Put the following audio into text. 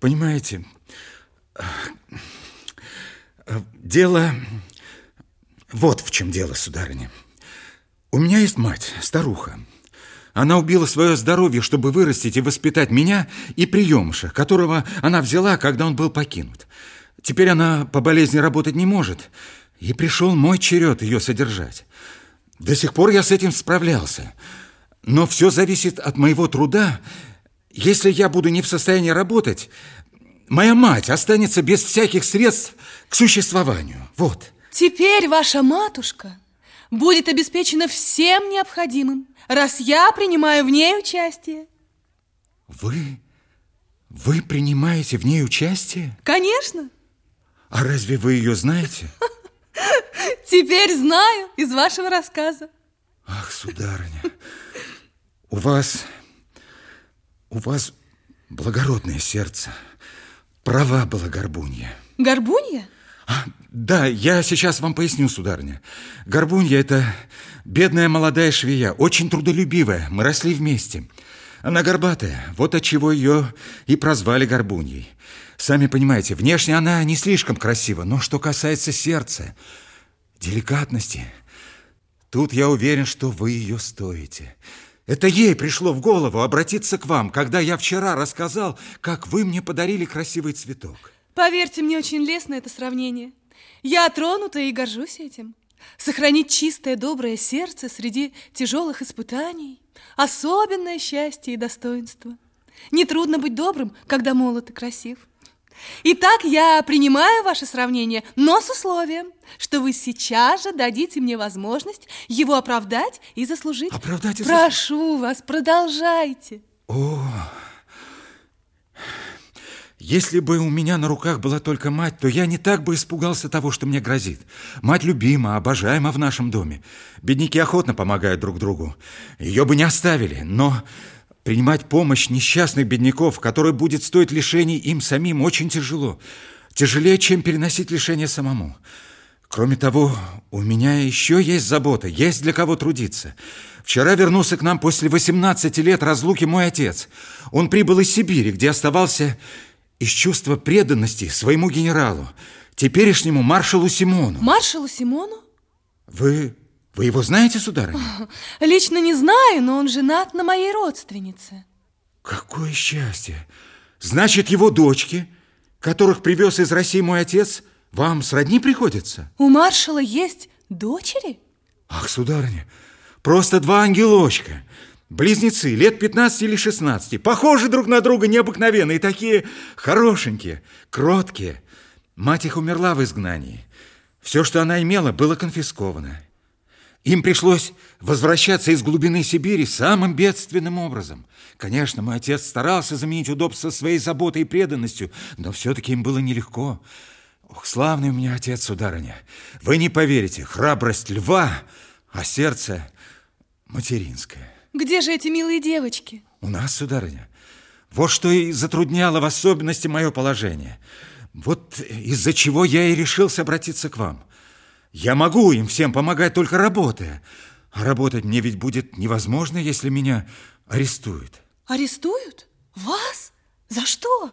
Понимаете, дело... Вот в чем дело, сударыня. У меня есть мать, старуха. Она убила свое здоровье, чтобы вырастить и воспитать меня и приемыша, которого она взяла, когда он был покинут. Теперь она по болезни работать не может, и пришел мой черед ее содержать. До сих пор я с этим справлялся. Но все зависит от моего труда. Если я буду не в состоянии работать, моя мать останется без всяких средств к существованию. Вот. Теперь ваша матушка будет обеспечена всем необходимым раз я принимаю в ней участие. Вы... вы принимаете в ней участие? Конечно. А разве вы ее знаете? Теперь знаю из вашего рассказа. Ах, сударыня, у вас... у вас благородное сердце. Права была Горбунья. Горбунья? А, да, я сейчас вам поясню, сударыня. Горбунья – это бедная молодая швея, очень трудолюбивая. Мы росли вместе. Она горбатая, вот от чего ее и прозвали Горбуньей. Сами понимаете, внешне она не слишком красива, но что касается сердца, деликатности, тут я уверен, что вы ее стоите. Это ей пришло в голову обратиться к вам, когда я вчера рассказал, как вы мне подарили красивый цветок. Поверьте, мне очень лестно это сравнение. Я тронута и горжусь этим. Сохранить чистое, доброе сердце среди тяжелых испытаний – особенное счастье и достоинство. Нетрудно быть добрым, когда молод и красив. Итак, я принимаю ваше сравнение, но с условием, что вы сейчас же дадите мне возможность его оправдать и заслужить. Оправдать и заслужить? Прошу вас, продолжайте. О, если бы у меня на руках была только мать, то я не так бы испугался того, что мне грозит. Мать любима, обожаема в нашем доме. Бедняки охотно помогают друг другу. Ее бы не оставили, но принимать помощь несчастных бедняков, которая будет стоить лишений им самим, очень тяжело. Тяжелее, чем переносить лишение самому. Кроме того, у меня еще есть забота, есть для кого трудиться. Вчера вернулся к нам после 18 лет разлуки мой отец. Он прибыл из Сибири, где оставался из чувства преданности своему генералу, теперешнему маршалу Симону. Маршалу Симону? Вы, вы его знаете, сударыня? Лично не знаю, но он женат на моей родственнице. Какое счастье! Значит, его дочки, которых привез из России мой отец, вам сродни приходятся? У маршала есть дочери? Ах, сударыня, просто два ангелочка. Близнецы, лет 15 или 16, похожи друг на друга необыкновенно и такие хорошенькие, кроткие. Мать их умерла в изгнании. Все, что она имела, было конфисковано. Им пришлось возвращаться из глубины Сибири самым бедственным образом. Конечно, мой отец старался заменить удобство своей заботой и преданностью, но все-таки им было нелегко. Ох, славный у меня отец, сударыня. Вы не поверите, храбрость льва, а сердце материнское. Где же эти милые девочки? У нас, сударыня. Вот что и затрудняло в особенности мое положение. Вот из-за чего я и решился обратиться к вам. Я могу им всем помогать, только работая. А работать мне ведь будет невозможно, если меня арестуют. Арестуют? Вас? За что?